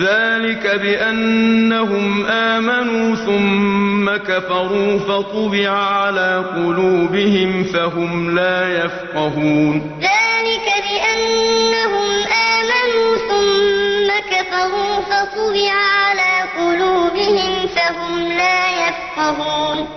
ذلك بأنهم آمنوا ثم كفروا فطبع على قلوبهم فهم لا يفقهون. ذلك بأنهم آمنوا ثم كفروا فطبع على قلوبهم فهم لا يفقهون.